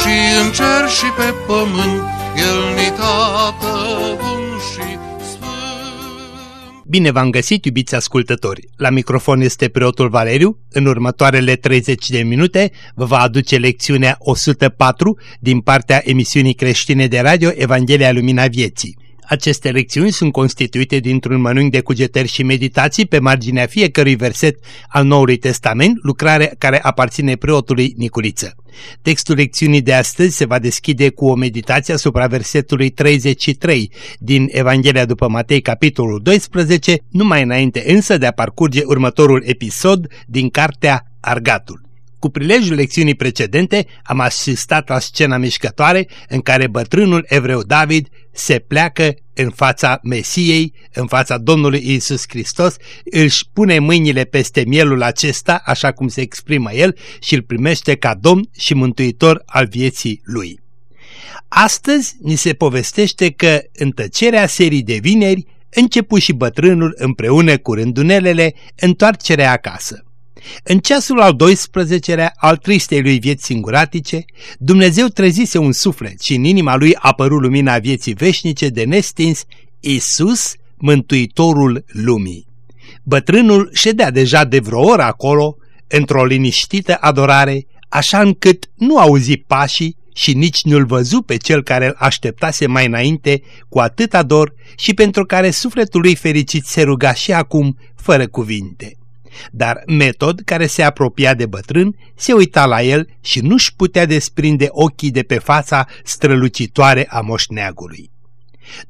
și în cer și pe pământ, El ni tată bun și Bine v-am găsit, iubiți ascultători! La microfon este preotul Valeriu. În următoarele 30 de minute vă va aduce lecțiunea 104 din partea emisiunii creștine de radio Evanghelia Lumina Vieții. Aceste lecțiuni sunt constituite dintr-un mănânc de cugetări și meditații pe marginea fiecărui verset al Noului Testament, lucrare care aparține preotului Niculiță. Textul lecțiunii de astăzi se va deschide cu o meditație asupra versetului 33 din Evanghelia după Matei, capitolul 12, numai înainte însă de a parcurge următorul episod din cartea Argatul. Cu prilejul lecțiunii precedente am asistat la scena mișcătoare în care bătrânul evreu David se pleacă în fața Mesiei, în fața Domnului Isus Hristos, își pune mâinile peste mielul acesta, așa cum se exprimă el, și îl primește ca Domn și Mântuitor al vieții lui. Astăzi ni se povestește că în tăcerea serii de vineri începu și bătrânul împreună cu rândunelele întoarcerea acasă. În ceasul al 12-lea al tristei lui vieți singuratice, Dumnezeu trezise un suflet și în inima lui apărut lumina vieții veșnice de nestins, Isus, Mântuitorul lumii. Bătrânul ședea deja de vreo oră acolo, într-o liniștită adorare, așa încât nu auzi pașii și nici nu-l văzu pe cel care îl așteptase mai înainte cu atâta dor și pentru care sufletul lui fericit se ruga și acum fără cuvinte. Dar Metod, care se apropia de bătrân, se uita la el și nu-și putea desprinde ochii de pe fața strălucitoare a moșneagului.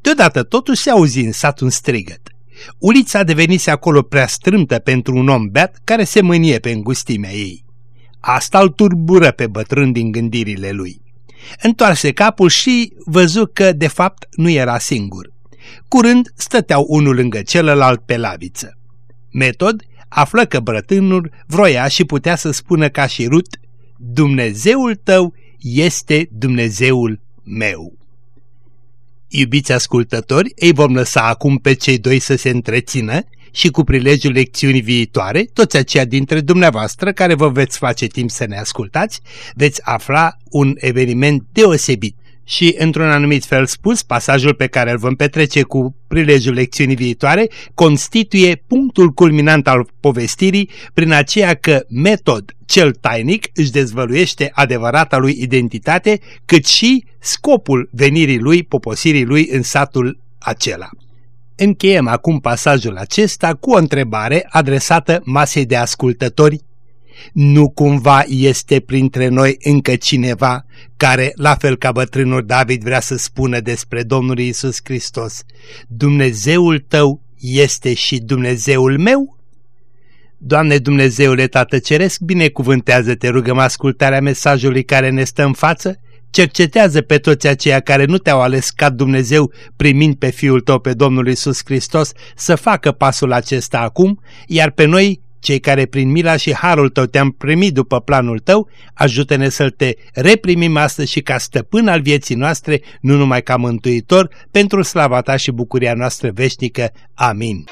Deodată totuși se auzi în sat un strigăt. Ulița devenise acolo prea strâmtă pentru un om beat care se mânie pe îngustimea ei. Asta îl turbură pe bătrân din gândirile lui. Întoarse capul și văzu că, de fapt, nu era singur. Curând stăteau unul lângă celălalt pe laviță. Metod află că brătânul vroia și putea să spună ca și Rut, Dumnezeul tău este Dumnezeul meu. Iubiți ascultători, ei vom lăsa acum pe cei doi să se întrețină și cu prilejul lecțiunii viitoare, toți aceia dintre dumneavoastră care vă veți face timp să ne ascultați, veți afla un eveniment deosebit și, într-un anumit fel spus, pasajul pe care îl vom petrece cu prilejul lecțiunii viitoare constituie punctul culminant al povestirii prin aceea că metod cel tainic își dezvăluiește adevărata lui identitate, cât și scopul venirii lui, poposirii lui în satul acela. Încheiem acum pasajul acesta cu o întrebare adresată masei de ascultători nu cumva este printre noi încă cineva care, la fel ca bătrânul David, vrea să spună despre Domnul Isus Hristos, Dumnezeul tău este și Dumnezeul meu? Doamne Dumnezeule Tată Ceresc, binecuvântează-te, rugăm ascultarea mesajului care ne stă în față, cercetează pe toți aceia care nu te-au ales ca Dumnezeu primind pe Fiul tău, pe Domnul Isus Hristos, să facă pasul acesta acum, iar pe noi cei care prin mila și harul tău te-am primit după planul tău, ajută-ne să te reprimim astăzi și ca stăpân al vieții noastre, nu numai ca mântuitor, pentru slava ta și bucuria noastră veșnică. Amin.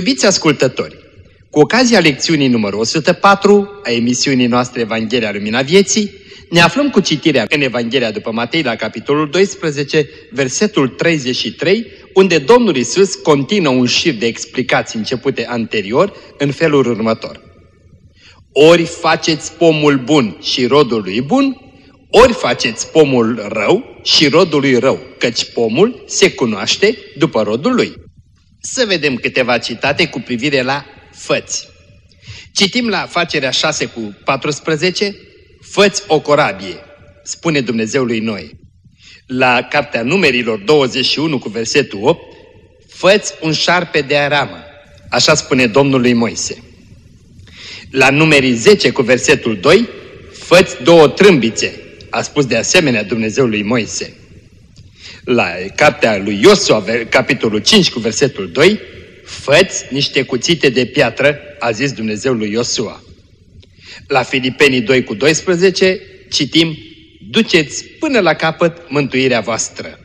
Iubiți ascultători, Cu ocazia lecțiunii numărul 104 a emisiunii noastre Evanghelia Lumina Vieții, ne aflăm cu citirea în Evanghelia după Matei la capitolul 12, versetul 33, unde Domnul Isus continuă un șir de explicații începute anterior în felul următor. Ori faceți pomul bun și rodul lui bun, ori faceți pomul rău și rodul lui rău, căci pomul se cunoaște după rodul lui. Să vedem câteva citate cu privire la făți. Citim la facerea 6 cu 14, Făți o corabie, spune Dumnezeu lui Noi. La cartea numerilor 21 cu versetul 8, Făți un șarpe de aramă, așa spune Domnul lui Moise. La numerii 10 cu versetul 2, Făți două trâmbițe, a spus de asemenea Dumnezeu lui Moise. La cartea lui Iosua, capitolul 5 cu versetul 2, Făți niște cuțite de piatră, a zis Dumnezeu lui Iosua. La Filipenii 2 cu 12 citim, duceți până la capăt mântuirea voastră.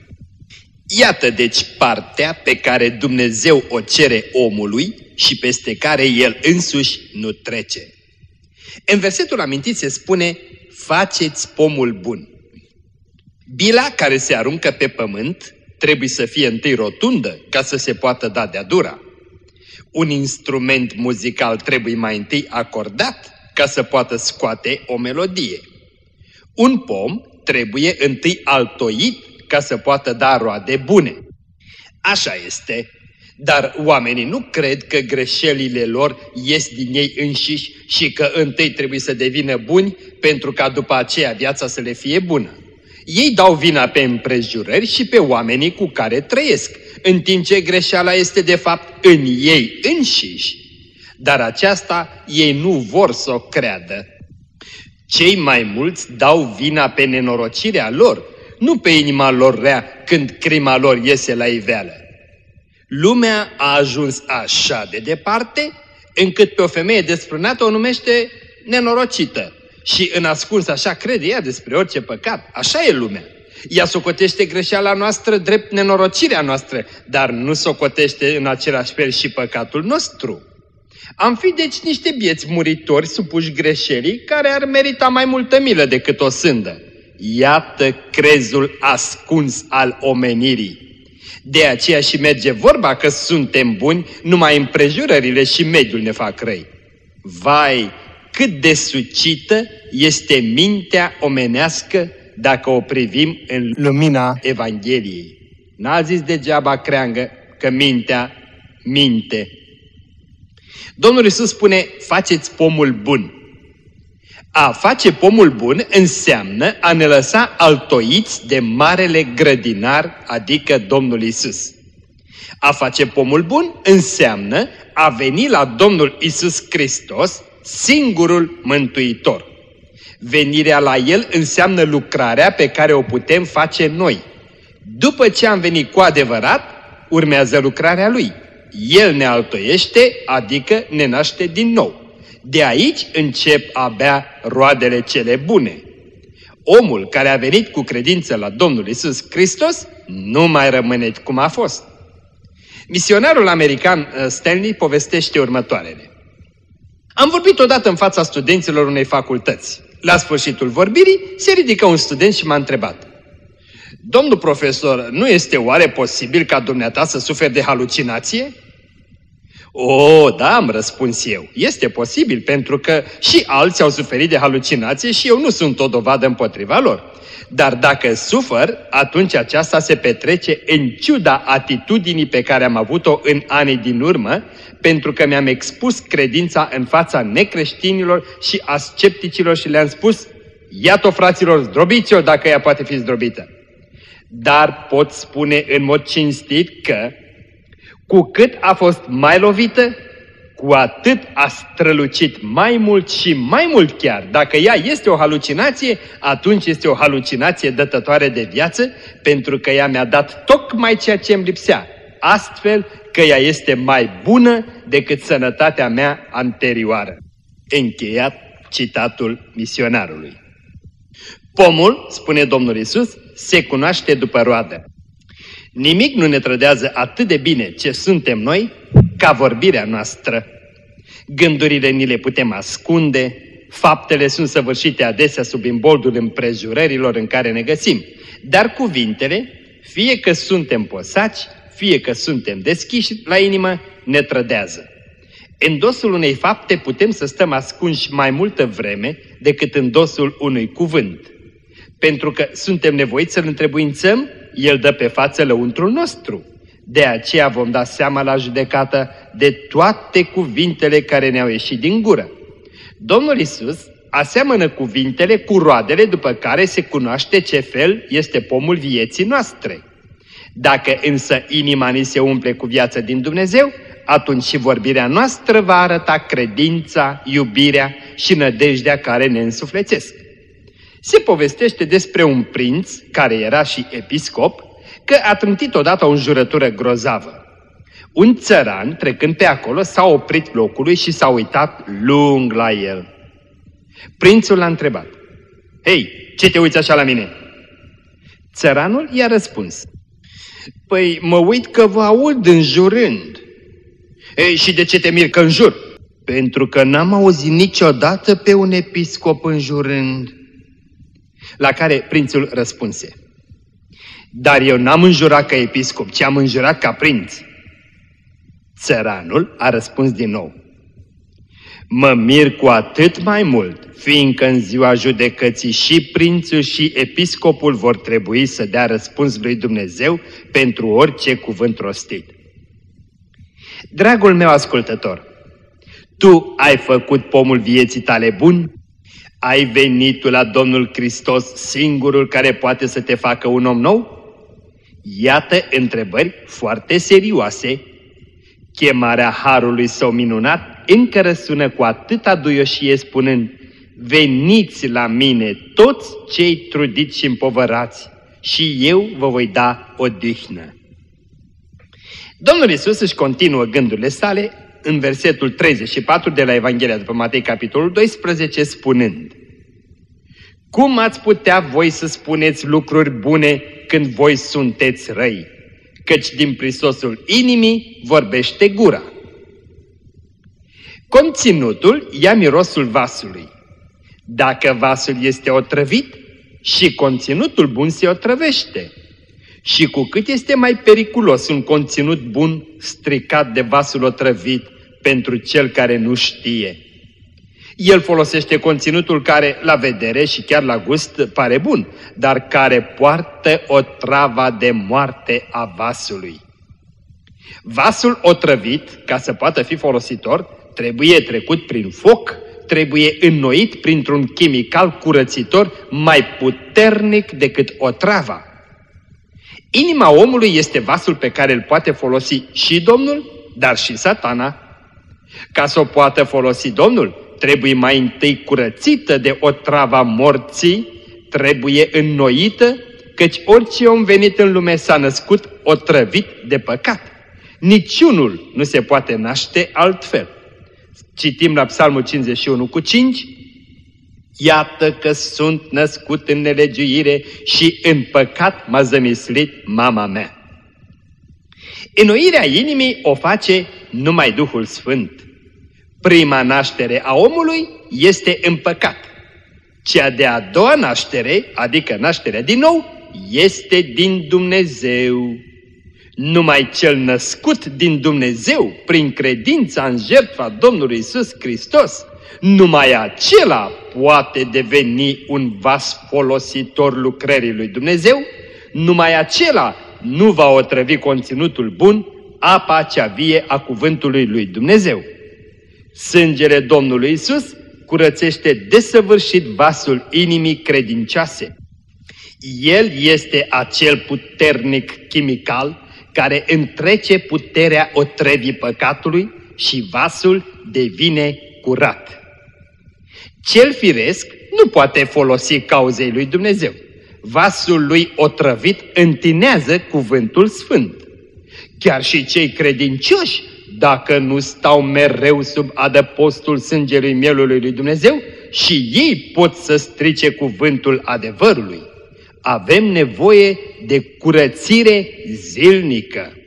Iată deci partea pe care Dumnezeu o cere omului și peste care el însuși nu trece. În versetul amintit se spune, faceți pomul bun. Bila care se aruncă pe pământ trebuie să fie întâi rotundă ca să se poată da de-a dura. Un instrument muzical trebuie mai întâi acordat ca să poată scoate o melodie. Un pom trebuie întâi altoit ca să poată da roade bune. Așa este, dar oamenii nu cred că greșelile lor ies din ei înșiși și că întâi trebuie să devină buni pentru ca după aceea viața să le fie bună. Ei dau vina pe împrejurări și pe oamenii cu care trăiesc, în timp ce greșeala este de fapt în ei înșiși. Dar aceasta ei nu vor să o creadă. Cei mai mulți dau vina pe nenorocirea lor, nu pe inima lor rea când crima lor iese la iveală. Lumea a ajuns așa de departe, încât pe o femeie desprânată o numește nenorocită și în ascuns așa crede ea despre orice păcat. Așa e lumea. Ea socotește greșeala noastră drept nenorocirea noastră, dar nu socotește în același fel și păcatul nostru. Am fi deci niște bieți muritori supuși greșelii care ar merita mai multă milă decât o sândă. Iată crezul ascuns al omenirii. De aceea și merge vorba că suntem buni, numai împrejurările și mediul ne fac răi. Vai, cât de sucită este mintea omenească dacă o privim în lumina Evangheliei. N-a zis degeaba creangă că mintea minte. Domnul Iisus spune, faceți pomul bun. A face pomul bun înseamnă a ne lăsa altoiți de marele grădinar, adică Domnul Isus. A face pomul bun înseamnă a veni la Domnul Isus Hristos, singurul mântuitor. Venirea la El înseamnă lucrarea pe care o putem face noi. După ce am venit cu adevărat, urmează lucrarea Lui. El ne altoiește, adică ne naște din nou. De aici încep abia roadele cele bune. Omul care a venit cu credință la Domnul Isus Hristos nu mai rămâne cum a fost. Misionarul american uh, Stanley povestește următoarele. Am vorbit odată în fața studenților unei facultăți. La sfârșitul vorbirii se ridică un student și m-a întrebat. Domnul profesor, nu este oare posibil ca dumneata să suferi de halucinație? O, da, am răspuns eu. Este posibil, pentru că și alții au suferit de halucinație și eu nu sunt o dovadă împotriva lor. Dar dacă sufăr, atunci aceasta se petrece în ciuda atitudinii pe care am avut-o în anii din urmă, pentru că mi-am expus credința în fața necreștinilor și a scepticilor și le-am spus, iată fraților, zdrobiți-o dacă ea poate fi zdrobită. Dar pot spune în mod cinstit că cu cât a fost mai lovită, cu atât a strălucit mai mult și mai mult chiar. Dacă ea este o halucinație, atunci este o halucinație dătătoare de viață, pentru că ea mi-a dat tocmai ceea ce îmi lipsea. Astfel că ea este mai bună decât sănătatea mea anterioară. Încheiat citatul misionarului. Pomul, spune Domnul Isus, se cunoaște după roadă. Nimic nu ne trădează atât de bine ce suntem noi ca vorbirea noastră. Gândurile ni le putem ascunde, faptele sunt săvârșite adesea sub imboldul împrejurărilor în care ne găsim, dar cuvintele, fie că suntem posaci, fie că suntem deschiși la inimă, ne trădează. În dosul unei fapte putem să stăm ascunși mai multă vreme decât în dosul unui cuvânt. Pentru că suntem nevoiți să-L întrebuințăm, El dă pe față lăuntrul nostru. De aceea vom da seama la judecată de toate cuvintele care ne-au ieșit din gură. Domnul Isus aseamănă cuvintele cu roadele după care se cunoaște ce fel este pomul vieții noastre. Dacă însă inima ni se umple cu viață din Dumnezeu, atunci și vorbirea noastră va arăta credința, iubirea și nădejdea care ne însuflețesc. Se povestește despre un prinț, care era și episcop, că a trântit odată o înjurătură grozavă. Un țăran, trecând pe acolo, s-a oprit locului și s-a uitat lung la el. Prințul l-a întrebat, Hei, ce te uiți așa la mine?" Țăranul i-a răspuns, Păi mă uit că vă aud înjurând." Ei, și de ce te mir că înjur? Pentru că n-am auzit niciodată pe un episcop înjurând. La care prințul răspunse, Dar eu n-am înjurat ca episcop, ci am înjurat ca prinț. Țăranul a răspuns din nou, Mă mir cu atât mai mult, fiindcă în ziua judecății și prințul și episcopul vor trebui să dea răspuns lui Dumnezeu pentru orice cuvânt rostit. Dragul meu ascultător, tu ai făcut pomul vieții tale bun? Ai venit tu la Domnul Hristos singurul care poate să te facă un om nou? Iată întrebări foarte serioase. Chemarea Harului Său minunat încă răsună cu atâta duioșie spunând, Veniți la mine toți cei trudiți și împovărați și eu vă voi da odihnă. Domnul Isus își continuă gândurile sale în versetul 34 de la Evanghelia după Matei, capitolul 12, spunând Cum ați putea voi să spuneți lucruri bune când voi sunteți răi? Căci din prisosul inimii vorbește gura. Conținutul ia mirosul vasului. Dacă vasul este otrăvit, și conținutul bun se otrăvește. Și cu cât este mai periculos un conținut bun stricat de vasul otrăvit pentru cel care nu știe. El folosește conținutul care, la vedere și chiar la gust, pare bun, dar care poartă o trava de moarte a vasului. Vasul otrăvit, ca să poată fi folositor, trebuie trecut prin foc, trebuie înnoit printr-un chimical curățitor mai puternic decât otrava. Inima omului este vasul pe care îl poate folosi și Domnul, dar și satana. Ca să o poată folosi Domnul, trebuie mai întâi curățită de o trava morții, trebuie înnoită, căci orice om venit în lume s-a născut otrăvit de păcat. Niciunul nu se poate naște altfel. Citim la Psalmul 51 cu 5, Iată că sunt născut în nelegiuire și în păcat m-a zămislit mama mea. Înnoirea inimii o face numai Duhul Sfânt. Prima naștere a omului este în păcat. Cea de-a doua naștere, adică nașterea din nou, este din Dumnezeu. Numai cel născut din Dumnezeu, prin credința în jertfa Domnului Isus Hristos, numai acela poate deveni un vas folositor lucrării lui Dumnezeu, numai acela nu va otrăvi conținutul bun, apa cea vie a cuvântului lui Dumnezeu. Sângele Domnului Isus curățește desăvârșit vasul inimii credincioase. El este acel puternic chimical care întrece puterea otrevii păcatului și vasul devine curat. Cel firesc nu poate folosi cauzei lui Dumnezeu. Vasul lui otrăvit întinează cuvântul sfânt. Chiar și cei credincioși, dacă nu stau mereu sub adăpostul sângelui mielului lui Dumnezeu, și ei pot să strice cuvântul adevărului. Avem nevoie de curățire zilnică.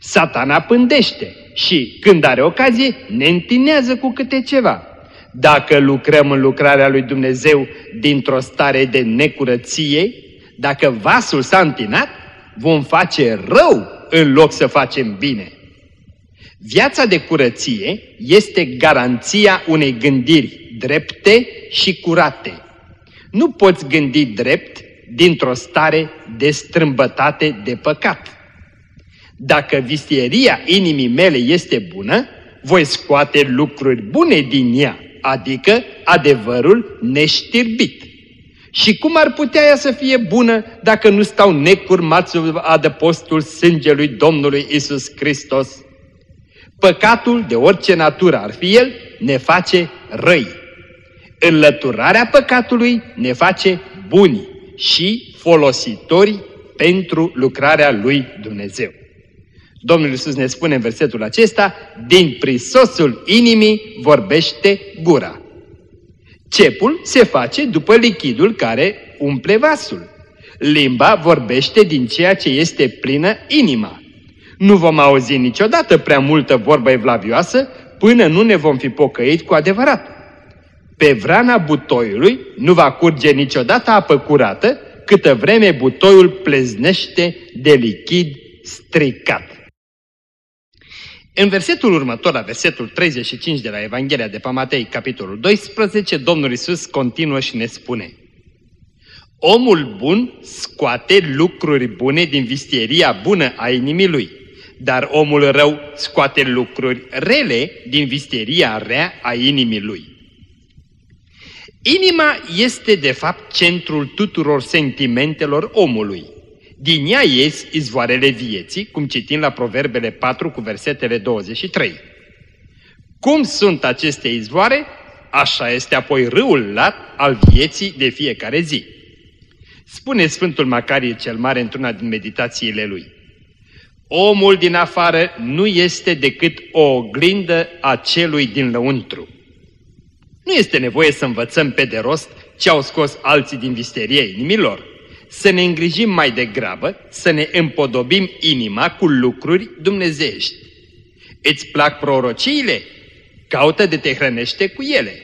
Satana pândește și, când are ocazie, ne întinează cu câte ceva. Dacă lucrăm în lucrarea lui Dumnezeu dintr-o stare de necurăție, dacă vasul s-a întinat, vom face rău în loc să facem bine. Viața de curăție este garanția unei gândiri drepte și curate. Nu poți gândi drept dintr-o stare de strâmbătate de păcat. Dacă vistieria inimii mele este bună, voi scoate lucruri bune din ea, adică adevărul neștirbit. Și cum ar putea ea să fie bună dacă nu stau necurmați sub adăpostul sângelui Domnului Isus Hristos? Păcatul, de orice natură ar fi el, ne face răi. Înlăturarea păcatului ne face buni și folositori pentru lucrarea lui Dumnezeu. Domnul Iisus ne spune în versetul acesta, din prisosul inimii vorbește gura. Cepul se face după lichidul care umple vasul. Limba vorbește din ceea ce este plină inima. Nu vom auzi niciodată prea multă vorbă evlavioasă până nu ne vom fi pocăit cu adevărat. Pe vrana butoiului nu va curge niciodată apă curată, câtă vreme butoiul pleznește de lichid stricat. În versetul următor, la versetul 35 de la Evanghelia de pe Matei, capitolul 12, Domnul Isus continuă și ne spune Omul bun scoate lucruri bune din vistieria bună a inimii lui, dar omul rău scoate lucruri rele din vistieria rea a inimii lui. Inima este de fapt centrul tuturor sentimentelor omului. Din ea ies izvoarele vieții, cum citim la Proverbele 4 cu versetele 23. Cum sunt aceste izvoare? Așa este apoi râul lat al vieții de fiecare zi. Spune Sfântul Macarie cel Mare într-una din meditațiile lui. Omul din afară nu este decât o oglindă a celui din lăuntru. Nu este nevoie să învățăm pe de rost ce au scos alții din visteria inimilor. Să ne îngrijim mai degrabă, să ne împodobim inima cu lucruri dumnezeiești. Îți plac prorociile? Caută de te hrănește cu ele.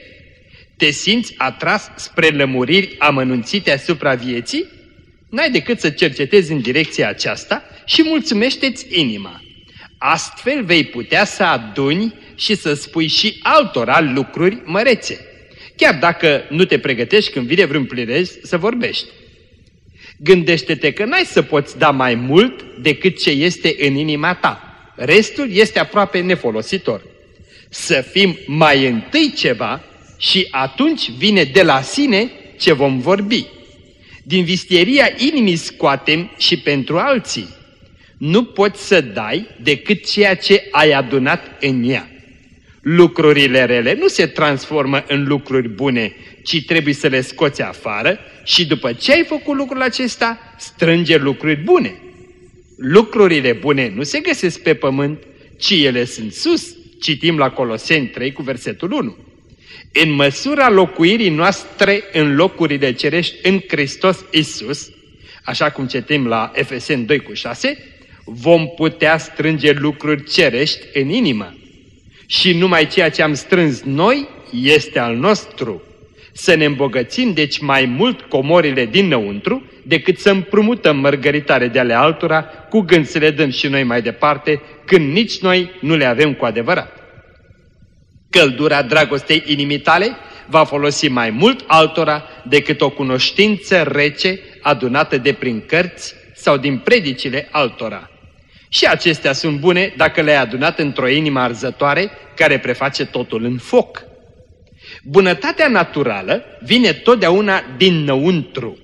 Te simți atras spre lămuriri amănunțite asupra vieții? N-ai decât să cercetezi în direcția aceasta și mulțumește-ți inima. Astfel vei putea să aduni și să spui și altora lucruri mărețe, chiar dacă nu te pregătești când vine vreun prilej să vorbești. Gândește-te că n-ai să poți da mai mult decât ce este în inima ta. Restul este aproape nefolositor. Să fim mai întâi ceva și atunci vine de la sine ce vom vorbi. Din vistieria inimii scoatem și pentru alții. Nu poți să dai decât ceea ce ai adunat în ea. Lucrurile rele nu se transformă în lucruri bune, ci trebuie să le scoți afară și după ce ai făcut lucrul acesta, strânge lucruri bune. Lucrurile bune nu se găsesc pe pământ, ci ele sunt sus, citim la Coloseni 3 cu versetul 1. În măsura locuirii noastre în locurile cerești în Hristos Isus, așa cum citim la Efeseni 2 cu 6, vom putea strânge lucruri cerești în inimă. Și numai ceea ce am strâns noi este al nostru. Să ne îmbogățim deci mai mult comorile dinăuntru decât să împrumutăm mărgăritare de ale altora cu gând să le dăm și noi mai departe când nici noi nu le avem cu adevărat. Căldura dragostei inimitale va folosi mai mult altora decât o cunoștință rece adunată de prin cărți sau din predicile altora. Și acestea sunt bune dacă le-ai adunat într-o inimă arzătoare care preface totul în foc. Bunătatea naturală vine totdeauna dinăuntru.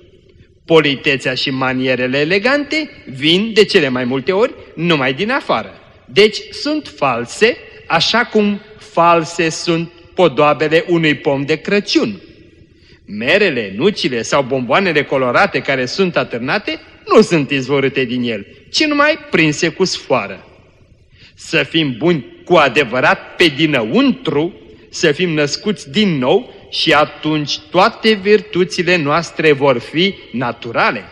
Politețea și manierele elegante vin de cele mai multe ori numai din afară. Deci sunt false, așa cum false sunt podoabele unui pom de Crăciun. Merele, nucile sau bomboanele colorate care sunt atârnate nu sunt izvorâte din el, ci numai prinse cu sfoară. Să fim buni cu adevărat pe dinăuntru, să fim născuți din nou și atunci toate virtuțile noastre vor fi naturale.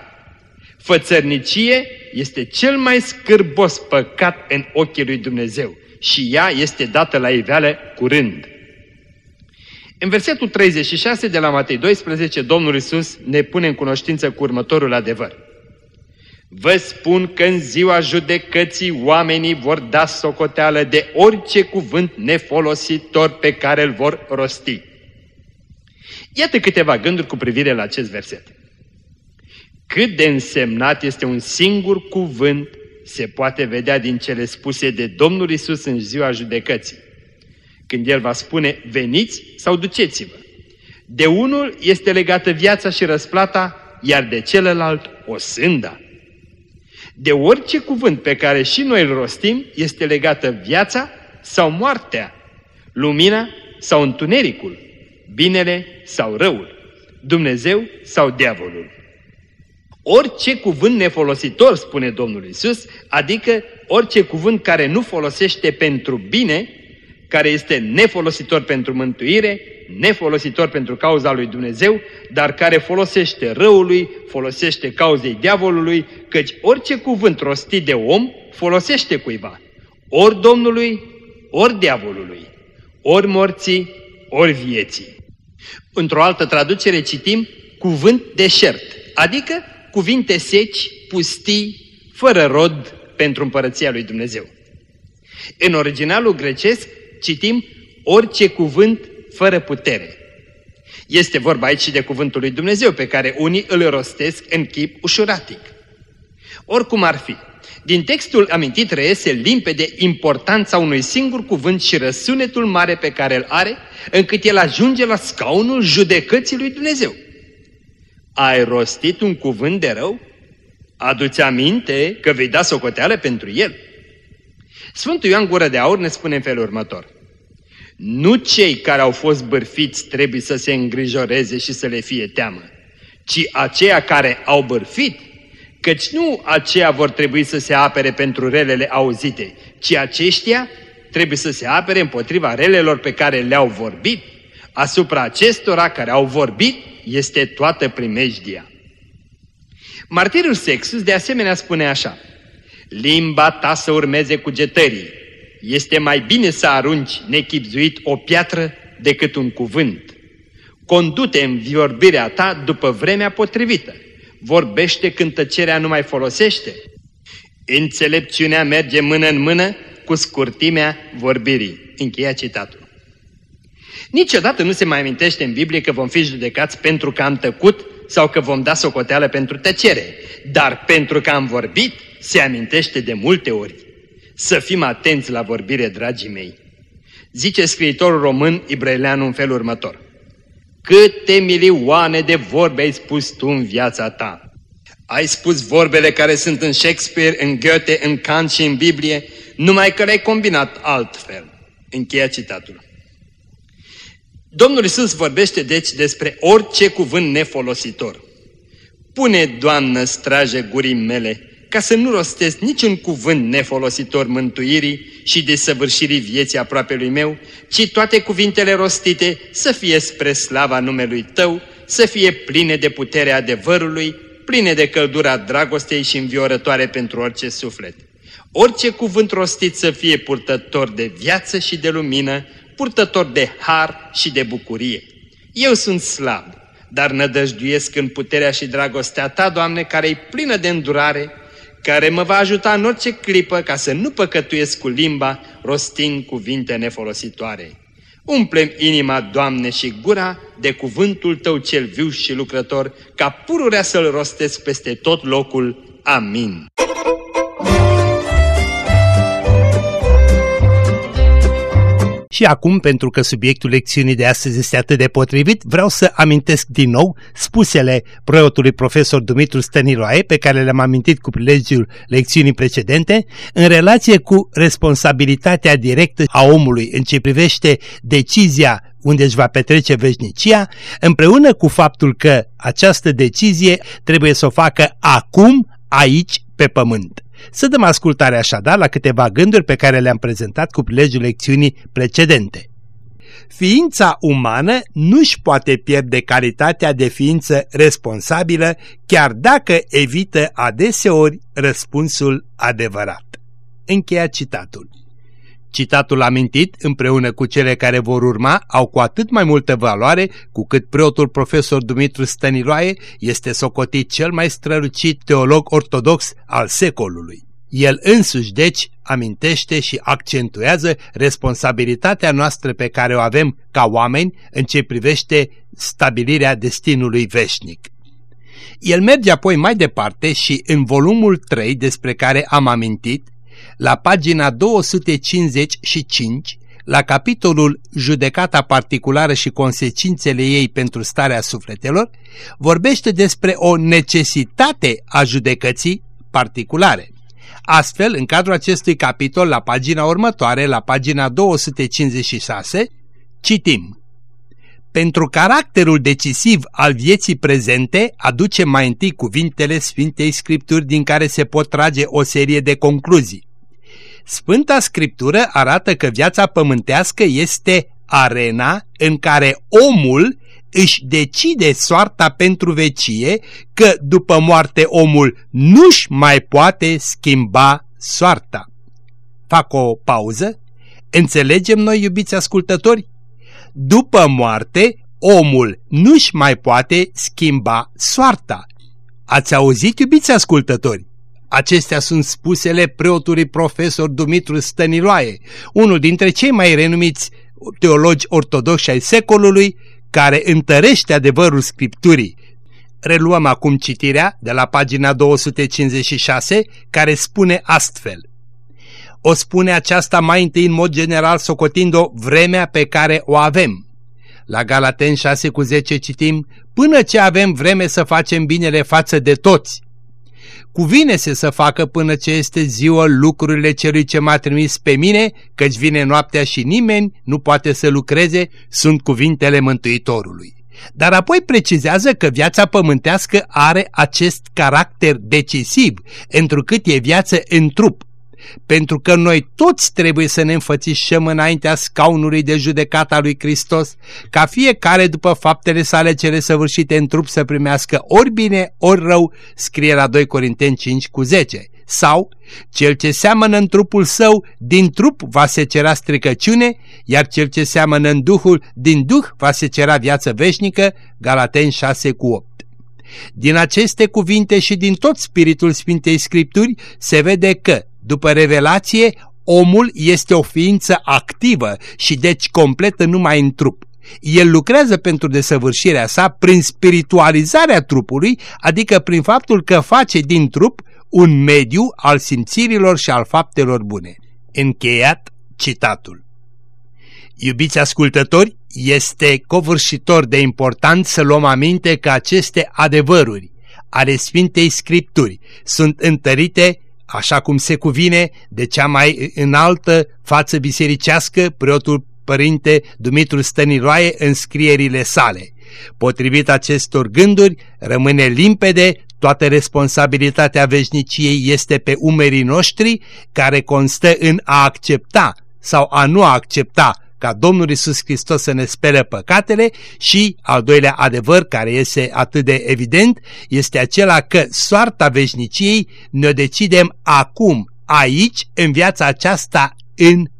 Fățărnicie este cel mai scârbos păcat în ochii lui Dumnezeu și ea este dată la iveală curând. În versetul 36 de la Matei 12, Domnul Isus ne pune în cunoștință cu următorul adevăr. Vă spun că în ziua judecății oamenii vor da socoteală de orice cuvânt nefolositor pe care îl vor rosti. Iată câteva gânduri cu privire la acest verset. Cât de însemnat este un singur cuvânt se poate vedea din cele spuse de Domnul Isus în ziua judecății. Când El va spune, veniți sau duceți-vă. De unul este legată viața și răsplata, iar de celălalt o sânda. De orice cuvânt pe care și noi îl rostim este legată viața sau moartea, lumina sau întunericul, binele sau răul, Dumnezeu sau diavolul. Orice cuvânt nefolositor, spune Domnul Isus, adică orice cuvânt care nu folosește pentru bine, care este nefolositor pentru mântuire, nefolositor pentru cauza lui Dumnezeu, dar care folosește răului, folosește cauzei diavolului, căci orice cuvânt rostit de om folosește cuiva, ori Domnului, ori diavolului, ori morții, ori vieții. Într-o altă traducere citim cuvânt deșert, adică cuvinte seci, pustii, fără rod pentru împărăția lui Dumnezeu. În originalul grecesc citim orice cuvânt fără putere. Este vorba aici și de cuvântul lui Dumnezeu pe care unii îl rostesc în chip ușuratic. Oricum ar fi, din textul amintit reiese limpede importanța unui singur cuvânt și răsunetul mare pe care îl are, încât el ajunge la scaunul judecății lui Dumnezeu. Ai rostit un cuvânt de rău? Aduți aminte că vei da socoteală pentru el. Sfântul Ioan Gură de Aur ne spune în felul următor. Nu cei care au fost bârfiți trebuie să se îngrijoreze și să le fie teamă, ci aceia care au bârfit, căci nu aceia vor trebui să se apere pentru relele auzite, ci aceștia trebuie să se apere împotriva relelor pe care le-au vorbit. Asupra acestora care au vorbit este toată primejdia. Martirul Sexus de asemenea spune așa, Limba ta să urmeze cugetării, este mai bine să arunci nechipzuit o piatră decât un cuvânt. Condute în vorbirea ta după vremea potrivită. Vorbește când tăcerea nu mai folosește. Înțelepciunea merge mână în mână cu scurtimea vorbirii. Încheia citatul. Niciodată nu se mai amintește în Biblie că vom fi judecați pentru că am tăcut sau că vom da socoteală pentru tăcere, dar pentru că am vorbit se amintește de multe ori. Să fim atenți la vorbire, dragii mei. Zice scriitorul român Ibraileanu în felul următor. Câte milioane de vorbe ai spus tu în viața ta? Ai spus vorbele care sunt în Shakespeare, în Goethe, în Kant și în Biblie, numai că le-ai combinat altfel. Încheia citatul. Domnul Isus vorbește deci despre orice cuvânt nefolositor. Pune, Doamnă, straje gurii mele, ca să nu rostesc niciun cuvânt nefolositor mântuirii și de săvârșirii vieții aproape lui meu, ci toate cuvintele rostite să fie spre slava numelui Tău, să fie pline de puterea adevărului, pline de căldura dragostei și înviorătoare pentru orice suflet. Orice cuvânt rostit să fie purtător de viață și de lumină, purtător de har și de bucurie. Eu sunt slab, dar nădăjduiesc în puterea și dragostea Ta, Doamne, care e plină de îndurare, care mă va ajuta în orice clipă ca să nu păcătuiesc cu limba, rostind cuvinte nefolositoare. Umplem inima, Doamne, și gura de cuvântul Tău cel viu și lucrător, ca pururea să-L rostesc peste tot locul. Amin. Și acum, pentru că subiectul lecțiunii de astăzi este atât de potrivit, vreau să amintesc din nou spusele preotului profesor Dumitru Stăniloae, pe care le-am amintit cu prilejul lecțiunii precedente, în relație cu responsabilitatea directă a omului în ce privește decizia unde își va petrece veșnicia, împreună cu faptul că această decizie trebuie să o facă acum, aici, pe pământ. Să dăm ascultare așadar la câteva gânduri pe care le-am prezentat cu prilejul lecțiunii precedente. ființa umană nu-și poate pierde calitatea de ființă responsabilă, chiar dacă evită adeseori răspunsul adevărat. Încheia citatul. Citatul amintit, împreună cu cele care vor urma, au cu atât mai multă valoare cu cât preotul profesor Dumitru Stăniloae este socotit cel mai strălucit teolog ortodox al secolului. El însuși, deci, amintește și accentuează responsabilitatea noastră pe care o avem ca oameni în ce privește stabilirea destinului veșnic. El merge apoi mai departe și în volumul 3 despre care am amintit, la pagina 255, la capitolul Judecata particulară și consecințele ei pentru starea sufletelor, vorbește despre o necesitate a judecății particulare. Astfel, în cadrul acestui capitol, la pagina următoare, la pagina 256, citim Pentru caracterul decisiv al vieții prezente, aduce mai întâi cuvintele Sfintei Scripturi din care se pot trage o serie de concluzii. Sfânta Scriptură arată că viața pământească este arena în care omul își decide soarta pentru vecie, că după moarte omul nu-și mai poate schimba soarta. Fac o pauză. Înțelegem noi, iubiți ascultători? După moarte, omul nu-și mai poate schimba soarta. Ați auzit, iubiți ascultători? Acestea sunt spusele preotului profesor Dumitru Stăniloae, unul dintre cei mai renumiți teologi ortodoxi ai secolului, care întărește adevărul Scripturii. Reluăm acum citirea de la pagina 256, care spune astfel. O spune aceasta mai întâi în mod general socotind-o vremea pe care o avem. La Galaten 6 cu 10 citim, până ce avem vreme să facem binele față de toți, Cuvine-se să facă până ce este ziua lucrurile celui ce m-a trimis pe mine, căci vine noaptea și nimeni nu poate să lucreze, sunt cuvintele Mântuitorului. Dar apoi precizează că viața pământească are acest caracter decisiv, întrucât e viață în trup, pentru că noi toți trebuie să ne înfățișăm înaintea scaunului de judecata lui Hristos, ca fiecare după faptele sale cele săvârșite în trup să primească ori bine, ori rău, scrie la 2 Corinteni 5 cu 10. Sau, cel ce seamănă în trupul său, din trup va se cera stricăciune, iar cel ce seamănă în Duhul, din Duh va se cera viață veșnică, Galaten 6 cu 8. Din aceste cuvinte și din tot spiritul Sfintei Scripturi se vede că după revelație, omul este o ființă activă și deci completă numai în trup. El lucrează pentru desăvârșirea sa prin spiritualizarea trupului, adică prin faptul că face din trup un mediu al simțirilor și al faptelor bune. Încheiat citatul. Iubiți ascultători, este covârșitor de important să luăm aminte că aceste adevăruri ale Sfintei Scripturi sunt întărite așa cum se cuvine de cea mai înaltă față bisericească, preotul părinte Dumitru Stăniloae în scrierile sale. Potrivit acestor gânduri, rămâne limpede toată responsabilitatea veșniciei este pe umerii noștri, care constă în a accepta sau a nu accepta ca Domnul Isus Hristos să ne spere păcatele și al doilea adevăr care este atât de evident este acela că soarta veșniciei ne decidem acum, aici, în viața aceasta, în trup.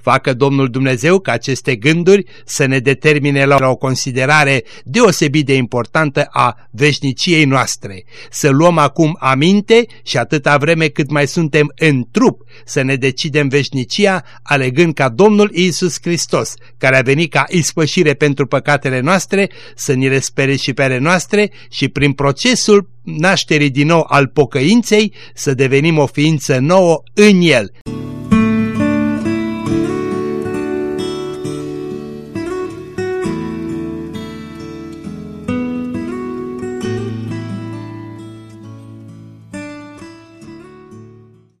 Facă Domnul Dumnezeu ca aceste gânduri să ne determine la o considerare deosebit de importantă a veșniciei noastre. Să luăm acum aminte și atâta vreme cât mai suntem în trup să ne decidem veșnicia alegând ca Domnul Iisus Hristos, care a venit ca ispășire pentru păcatele noastre, să ni le spere și pe ale noastre și prin procesul nașterii din nou al pocăinței să devenim o ființă nouă în El.